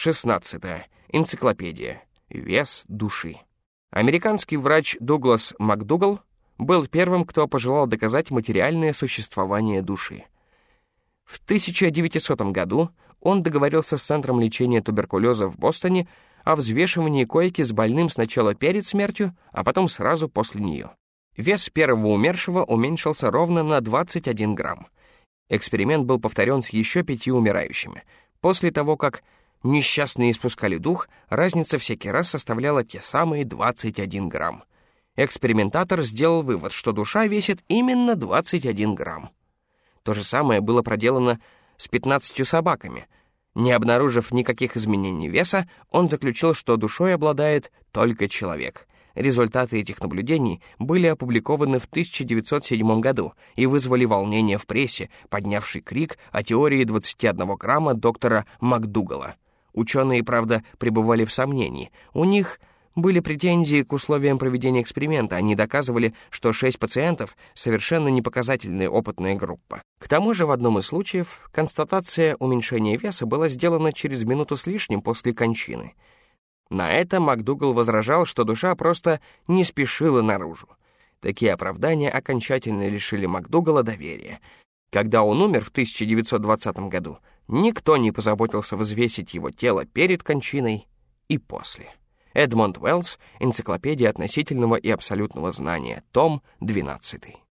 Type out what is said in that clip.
16. Энциклопедия. Вес души. Американский врач Дуглас МакДугал был первым, кто пожелал доказать материальное существование души. В 1900 году он договорился с Центром лечения туберкулеза в Бостоне о взвешивании койки с больным сначала перед смертью, а потом сразу после нее. Вес первого умершего уменьшился ровно на 21 грамм. Эксперимент был повторен с еще пятью умирающими. После того, как несчастные испускали дух, разница всякий раз составляла те самые 21 грамм. Экспериментатор сделал вывод, что душа весит именно 21 грамм. То же самое было проделано с 15 собаками. Не обнаружив никаких изменений веса, он заключил, что душой обладает только человек. Результаты этих наблюдений были опубликованы в 1907 году и вызвали волнение в прессе, поднявший крик о теории 21 грамма доктора МакДугала. Ученые, правда, пребывали в сомнении. У них были претензии к условиям проведения эксперимента. Они доказывали, что шесть пациентов — совершенно непоказательная опытная группа. К тому же в одном из случаев констатация уменьшения веса была сделана через минуту с лишним после кончины. На это МакДугал возражал, что душа просто не спешила наружу. Такие оправдания окончательно лишили МакДугала доверия. Когда он умер в 1920 году, никто не позаботился взвесить его тело перед кончиной и после. Эдмонд Уэллс, «Энциклопедия относительного и абсолютного знания», том 12.